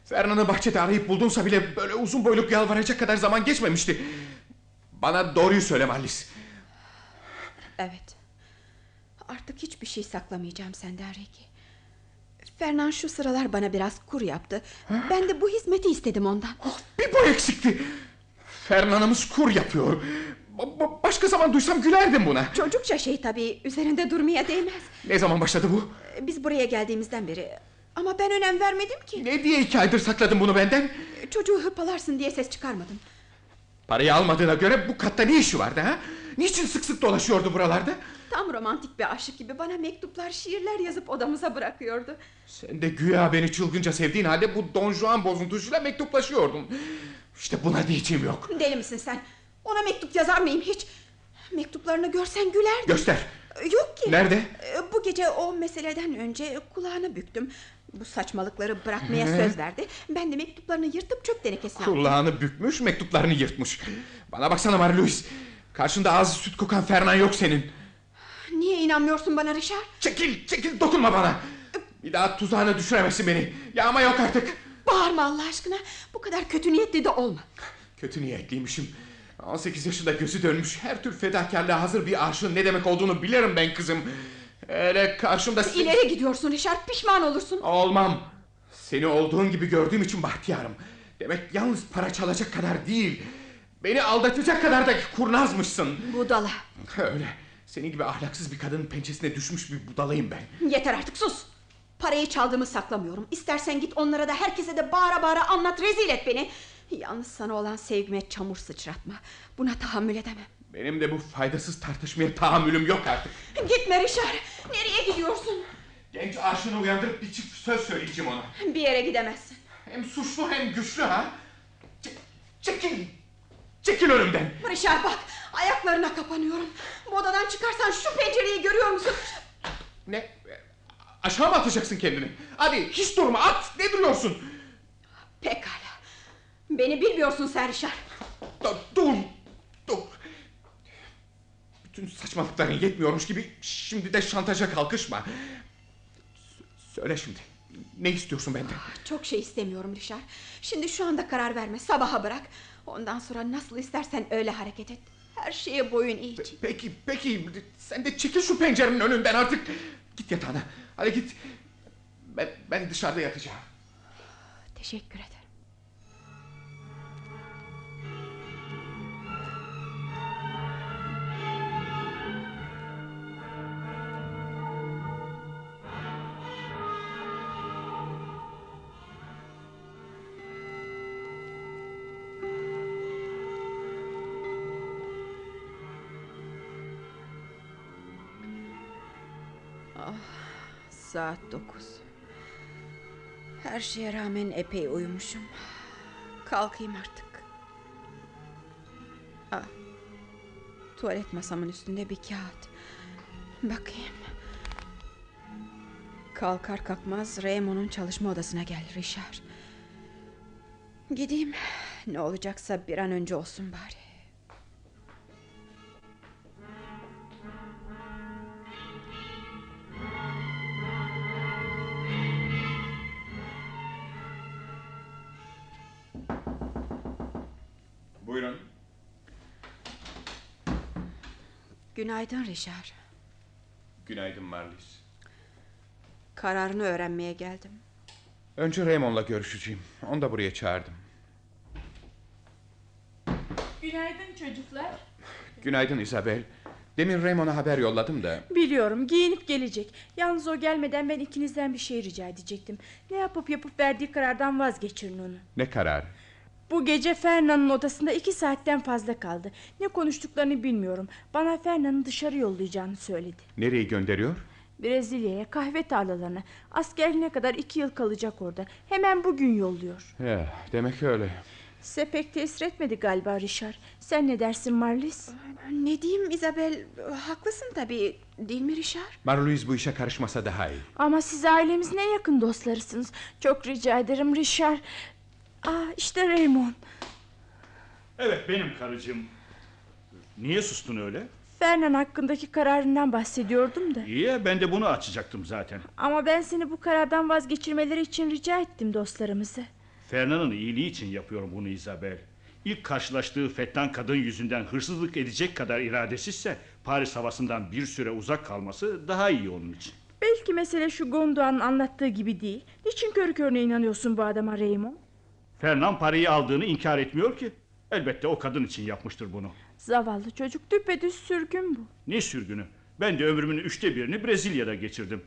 Fernan'ı bahçede arayıp buldunsa bile böyle uzun boyluk yalvaracak kadar zaman geçmemişti. Bana doğruyu söyle Marlis. Evet. Artık hiçbir şey saklamayacağım senden Reki. Fernan şu sıralar bana biraz kur yaptı. Ben de bu hizmeti istedim ondan. Bir bu eksikti. Fernan'ımız kur yapıyor. Ba- ba- Başka zaman duysam gülerdim buna. Çocukça şey tabii üzerinde durmaya değmez. Ne zaman başladı bu? Biz buraya geldiğimizden beri ama ben önem vermedim ki. Ne diye iki aydır sakladın bunu benden? Çocuğu hırpalarsın diye ses çıkarmadım. Parayı almadığına göre bu katta ne işi vardı ha? Niçin sık sık dolaşıyordu buralarda? Tam romantik bir aşık gibi bana mektuplar, şiirler yazıp odamıza bırakıyordu. Sen de güya beni çılgınca sevdiğin halde bu Don Juan bozuntusuyla mektuplaşıyordun. İşte buna diyeceğim yok. Deli misin sen? Ona mektup yazar mıyım hiç? Mektuplarını görsen gülerdin. Göster. Yok ki. Nerede? Ee, Bu gece o meseleden önce kulağını büktüm. Bu saçmalıkları bırakmaya söz verdi. Ben de mektuplarını yırtıp çöp tenekesine attım. Kulağını bükmüş, mektuplarını yırtmış. Bana baksana Marie Louise. Karşında ağzı süt kokan Fernan yok senin. Niye inanmıyorsun bana Richard? Çekil, çekil, dokunma bana. Bir daha tuzağına düşüremezsin beni. Yağma yok artık. Bağırma Allah aşkına. Bu kadar kötü niyetli de olma. Kötü niyetliymişim. 18 yaşında gözü dönmüş, her tür fedakarlığa hazır bir aşığın ne demek olduğunu bilirim ben kızım. Öyle karşımda... İleri gidiyorsun Richard. Pişman olursun. Olmam. Seni olduğun gibi gördüğüm için bahtiyarım. Demek yalnız para çalacak kadar değil. Beni aldatacak kadar da kurnazmışsın. Budala. Öyle. Senin gibi ahlaksız bir kadının pençesine düşmüş bir budalayım ben. Yeter artık sus. Parayı çaldığımı saklamıyorum. İstersen git onlara da herkese de bağıra bağıra anlat rezil et beni. Yalnız sana olan sevgime çamur sıçratma. Buna tahammül edemem. Benim de bu faydasız tartışmaya tahammülüm yok artık. Gitme Richard. Nereye gidiyorsun? Genç aşığını uyandırıp bir çift söz söyleyeceğim ona. Bir yere gidemezsin. Hem suçlu hem güçlü ha. Ç- çekil. Çekil önümden. Richard bak ayaklarına kapanıyorum. Bu odadan çıkarsan şu pencereyi görüyor musun? Ne? Aşağı mı atacaksın kendini? Hadi hiç durma at. Ne duruyorsun? Pekala. Beni bilmiyorsun sen Richard. Dur, dur. Dur. Bütün saçmalıkların yetmiyormuş gibi şimdi de şantaja kalkışma. Söyle şimdi. Ne istiyorsun benden? Çok şey istemiyorum Richard. Şimdi şu anda karar verme. Sabaha bırak. Ondan sonra nasıl istersen öyle hareket et. Her şeye boyun eğeceğim. Peki, peki. Sen de çekil şu pencerenin önünden artık. Git yatağına. Hadi git. Ben, ben dışarıda yatacağım. Teşekkür ederim. Şeye rağmen epey uyumuşum. Kalkayım artık. Ah, tuvalet masamın üstünde bir kağıt. Bakayım. Kalkar kalkmaz Raymond'un çalışma odasına gel Richard. Gideyim. Ne olacaksa bir an önce olsun bari. Günaydın Richard. Günaydın Marlis. Kararını öğrenmeye geldim. Önce Raymond'la görüşeceğim. Onu da buraya çağırdım. Günaydın çocuklar. Günaydın Isabel. Demin Raymond'a haber yolladım da. Biliyorum giyinip gelecek. Yalnız o gelmeden ben ikinizden bir şey rica edecektim. Ne yapıp yapıp verdiği karardan vazgeçirin onu. Ne karar? Bu gece Ferna'nın odasında iki saatten fazla kaldı. Ne konuştuklarını bilmiyorum. Bana Ferna'nın dışarı yollayacağını söyledi. Nereye gönderiyor? Brezilya'ya kahve tarlalarına. Askerliğine kadar iki yıl kalacak orada. Hemen bugün yolluyor. Ya, demek öyle. Size pek tesir etmedi galiba Richard. Sen ne dersin Marlis? Ne diyeyim Isabel? Haklısın tabii. Değil mi Richard? Marlouise bu işe karışmasa daha iyi. Ama siz ailemizin en yakın dostlarısınız. Çok rica ederim Richard. Aa işte Raymond. Evet benim karıcığım. Niye sustun öyle? Fernan hakkındaki kararından bahsediyordum da. İyi ya ben de bunu açacaktım zaten. Ama ben seni bu karardan vazgeçirmeleri için rica ettim dostlarımızı. Ferna'nın iyiliği için yapıyorum bunu Isabel. İlk karşılaştığı fettan kadın yüzünden hırsızlık edecek kadar iradesizse Paris havasından bir süre uzak kalması daha iyi onun için. Belki mesele şu Gondoğan'ın anlattığı gibi değil. Niçin körü körüne inanıyorsun bu adama Raymond? Fernan parayı aldığını inkar etmiyor ki. Elbette o kadın için yapmıştır bunu. Zavallı çocuk düpedüz sürgün bu. Ne sürgünü? Ben de ömrümün üçte birini Brezilya'da geçirdim.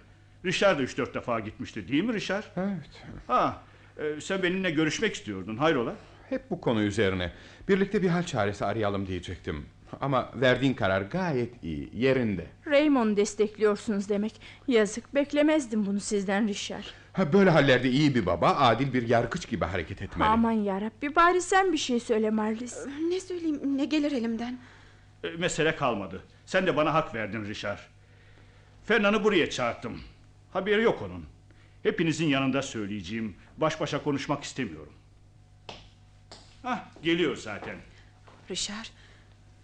Richard da üç dört defa gitmişti değil mi Richard? Evet. Ha, e, sen benimle görüşmek istiyordun hayrola? Hep bu konu üzerine. Birlikte bir hal çaresi arayalım diyecektim. Ama verdiğin karar gayet iyi, yerinde. Raymond'u destekliyorsunuz demek. Yazık beklemezdim bunu sizden Richard. Ha, böyle hallerde iyi bir baba, adil bir yargıç gibi hareket etmeli. Aman yarabbi bari sen bir şey söyle Marlis. Ne söyleyeyim ne gelir elimden? E, mesele kalmadı. Sen de bana hak verdin Richard. Fernan'ı buraya çağırttım. Haberi yok onun. Hepinizin yanında söyleyeceğim. Baş başa konuşmak istemiyorum. Hah, geliyor zaten. Richard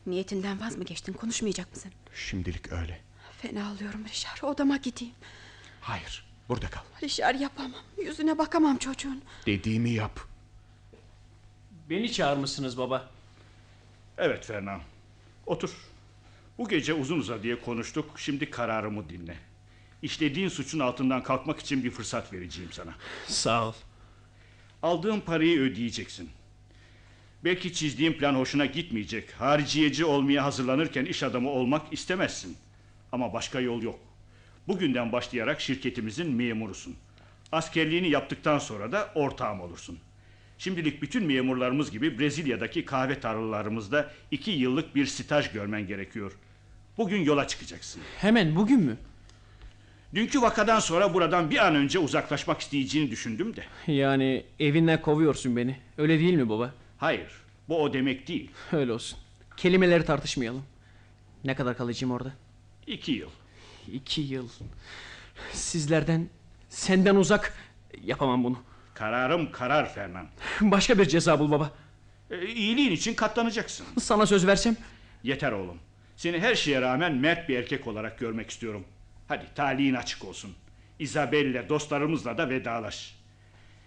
niyetinden vaz mı geçtin konuşmayacak mısın? Şimdilik öyle. Fena alıyorum Richard odama gideyim. Hayır, burada kal. Richard yapamam yüzüne bakamam çocuğun. Dediğimi yap. Beni çağırmışsınız baba. Evet Fernan. Otur. Bu gece uzun uzadıya konuştuk. Şimdi kararımı dinle. İşlediğin suçun altından kalkmak için bir fırsat vereceğim sana. Sağ ol. Aldığın parayı ödeyeceksin. Belki çizdiğin plan hoşuna gitmeyecek. Hariciyeci olmaya hazırlanırken iş adamı olmak istemezsin. Ama başka yol yok. Bugünden başlayarak şirketimizin memurusun. Askerliğini yaptıktan sonra da ortağım olursun. Şimdilik bütün memurlarımız gibi Brezilya'daki kahve tarlalarımızda iki yıllık bir staj görmen gerekiyor. Bugün yola çıkacaksın. Hemen bugün mü? Dünkü vakadan sonra buradan bir an önce uzaklaşmak isteyeceğini düşündüm de. Yani evinden kovuyorsun beni. Öyle değil mi baba? Hayır, bu o demek değil. Öyle olsun. Kelimeleri tartışmayalım. Ne kadar kalacağım orada? İki yıl. İki yıl. Sizlerden, senden uzak yapamam bunu. Kararım karar Fernan. Başka bir ceza bul baba. E, iyiliğin için katlanacaksın. Sana söz versem Yeter oğlum. Seni her şeye rağmen mert bir erkek olarak görmek istiyorum. Hadi talihin açık olsun. Isabelle dostlarımızla da vedalaş.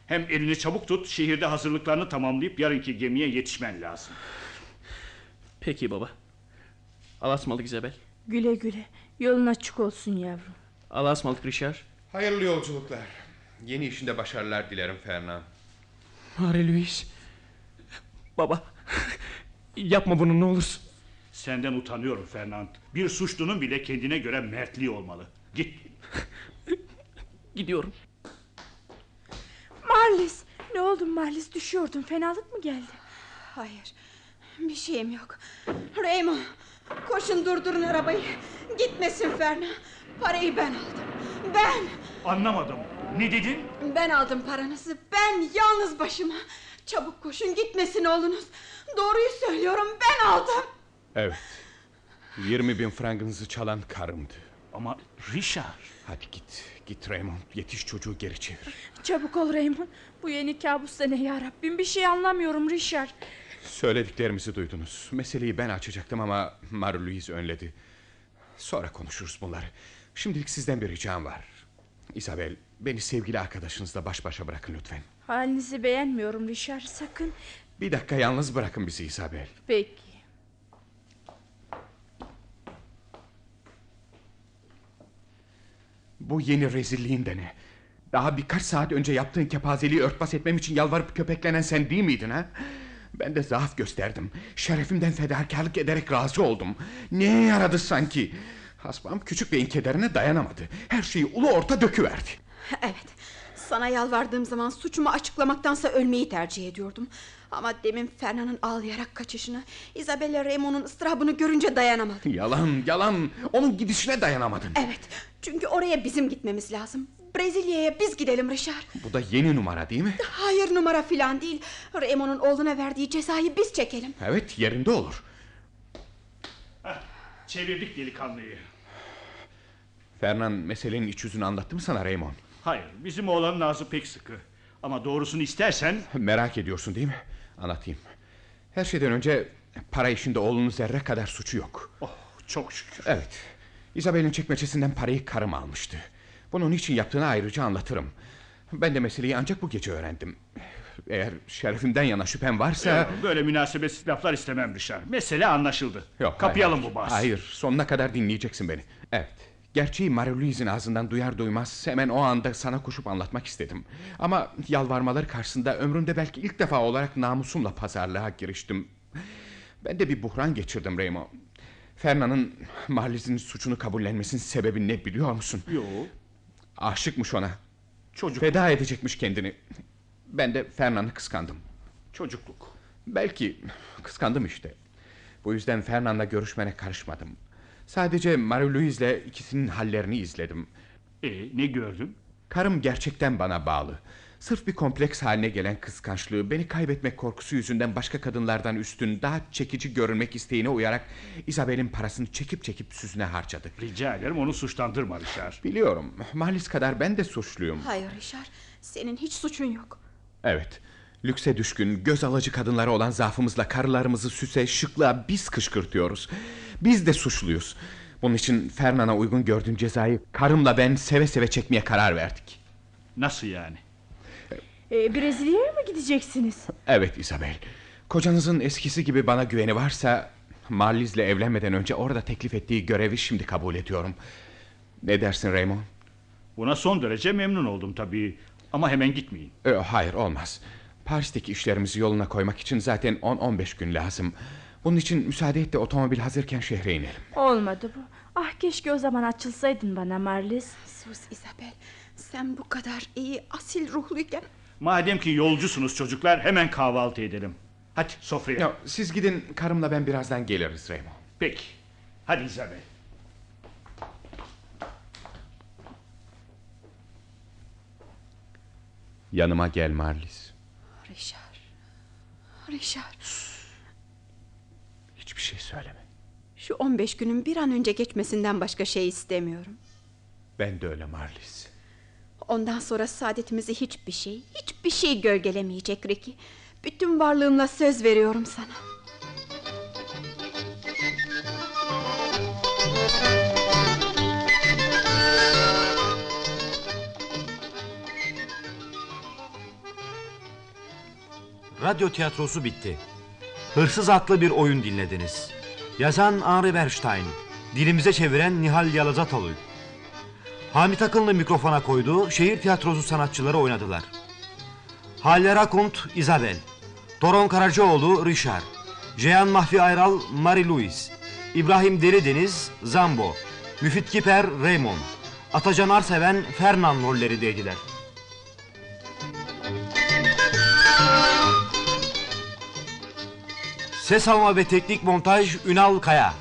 Hem elini çabuk tut, şehirde hazırlıklarını tamamlayıp yarınki gemiye yetişmen lazım. Peki baba. Allah'a ısmarladık Isabel. Güle güle yolun açık olsun yavrum. Allah'a ısmarladık Richard. Hayırlı yolculuklar. Yeni işinde başarılar dilerim Fernan. Marie Louise. Baba. Yapma bunu ne olursun. Senden utanıyorum Fernand. Bir suçlunun bile kendine göre mertliği olmalı. Git. Gidiyorum. Marlis ne oldu Marlis düşüyordun fenalık mı geldi? Hayır bir şeyim yok. Raymond koşun durdurun arabayı. Gitmesin Ferna. Parayı ben aldım. Ben. Anlamadım. Ne dedin? Ben aldım paranızı. Ben yalnız başıma. Çabuk koşun gitmesin oğlunuz. Doğruyu söylüyorum ben aldım. Evet. 20 bin frangınızı çalan karımdı. Ama Richard. Hadi git, git Raymond. Yetiş çocuğu geri çevir. Çabuk ol Raymond. Bu yeni kabus da ne ya Rabbim bir şey anlamıyorum Richard. Söylediklerimizi duydunuz. Meseleyi ben açacaktım ama Marie-Louise önledi. Sonra konuşuruz bunları. Şimdilik sizden bir ricam var. Isabel, beni sevgili arkadaşınızla baş başa bırakın lütfen. Halinizi beğenmiyorum Richard sakın. Bir dakika yalnız bırakın bizi Isabel. Peki. Bu yeni rezilliğin de ne? Daha birkaç saat önce yaptığın kepazeliği örtbas etmem için yalvarıp köpeklenen sen değil miydin ha? Ben de zaaf gösterdim. Şerefimden fedakarlık ederek razı oldum. Neye yaradı sanki? Hasbam küçük beyin kederine dayanamadı. Her şeyi ulu orta döküverdi. Evet. Sana yalvardığım zaman suçumu açıklamaktansa ölmeyi tercih ediyordum. Ama demin Ferna'nın ağlayarak kaçışını, Isabella Raymond'un ıstırabını görünce dayanamadım. Yalan, yalan. Onun gidişine dayanamadın. Evet, çünkü oraya bizim gitmemiz lazım. Brezilya'ya biz gidelim Richard. Bu da yeni numara değil mi? Hayır numara filan değil. Raymond'un oğluna verdiği cezayı biz çekelim. Evet, yerinde olur. Heh, çevirdik delikanlıyı. Fernan meselenin iç yüzünü anlattı mı sana Raymond? Hayır, bizim oğlanın ağzı pek sıkı. Ama doğrusunu istersen Merak ediyorsun değil mi? Anlatayım. Her şeyden önce para işinde oğlunun zerre kadar suçu yok. Oh çok şükür. Evet. Isabel'in çekmecesinden parayı karım almıştı. Bunun için yaptığını ayrıca anlatırım. Ben de meseleyi ancak bu gece öğrendim. Eğer şerefimden yana şüphem varsa... Yok, Böyle münasebetsiz laflar istemem Richard. Mesele anlaşıldı. Yok, Kapayalım hayır, bu bahsi. Hayır, sonuna kadar dinleyeceksin beni. Evet, Gerçeği Marie-Louise'in ağzından duyar duymaz hemen o anda sana koşup anlatmak istedim. Ama yalvarmaları karşısında ömrümde belki ilk defa olarak namusumla pazarlığa giriştim. Ben de bir buhran geçirdim Remo. Ferna'nın Marlise'nin suçunu kabullenmesinin sebebi ne biliyor musun? Yo, Aşıkmış ona. çocuk, Feda edecekmiş kendini. Ben de Ferna'nı kıskandım. çocukluk. Belki kıskandım işte. Bu yüzden Fernand'la görüşmene karışmadım. Sadece Marie-Louise'le ikisinin hallerini izledim. E ne gördün? Karım gerçekten bana bağlı. Sırf bir kompleks haline gelen kıskançlığı beni kaybetmek korkusu yüzünden başka kadınlardan üstün daha çekici görünmek isteğine uyarak Isabel'in parasını çekip çekip süzüne harcadı. Rica ederim onu suçlandırma Richard. Biliyorum Malis kadar ben de suçluyum. Hayır Richard, senin hiç suçun yok. Evet. Lükse düşkün, göz alıcı kadınlara olan zaafımızla karılarımızı süse, şıklığa biz kışkırtıyoruz. Biz de suçluyuz. Bunun için Fernan'a uygun gördüğüm cezayı karımla ben seve seve çekmeye karar verdik. Nasıl yani? Ee, Brezilya'ya mı gideceksiniz? Evet Isabel. Kocanızın eskisi gibi bana güveni varsa... Marliz'le evlenmeden önce orada teklif ettiği görevi şimdi kabul ediyorum. Ne dersin Raymond? Buna son derece memnun oldum tabii. Ama hemen gitmeyin. Ee, hayır olmaz. Paris'teki işlerimizi yoluna koymak için zaten 10-15 gün lazım. Bunun için müsaade et de otomobil hazırken şehre inelim. Olmadı bu. Ah keşke o zaman açılsaydın bana Marlis. Sus Isabel, sen bu kadar iyi, asil ruhluyken... Madem ki yolcusunuz çocuklar hemen kahvaltı edelim. Hadi sofraya. Ya, siz gidin karımla ben birazdan geliriz Raymond. Peki. Hadi Isabel. Yanıma gel Marlis. Richard, Richard, Hiçbir şey söyleme. şu 15 günün bir an önce geçmesinden başka şey istemiyorum. Ben de öyle Marlis. Ondan sonra saadetimizi hiçbir şey, hiçbir şey gölgelemeyecek Ricky. Bütün varlığımla söz veriyorum sana. Radyo tiyatrosu bitti. Hırsız adlı bir oyun dinlediniz. Yazan Henri Bernstein, dilimize çeviren Nihal Yalazatalı. Hamit Akınlı mikrofona koydu, şehir tiyatrosu sanatçıları oynadılar. Halle Rakunt, Isabel. Toron Karacaoğlu, Richard. Ceyhan Mahfi Ayral, Marie-Louise. İbrahim Derideniz, Zambo. Müfit Kiper, Raymond. Atacan Arseven, Fernan rollerindeydiler. Ses alma ve teknik montaj Ünal Kaya.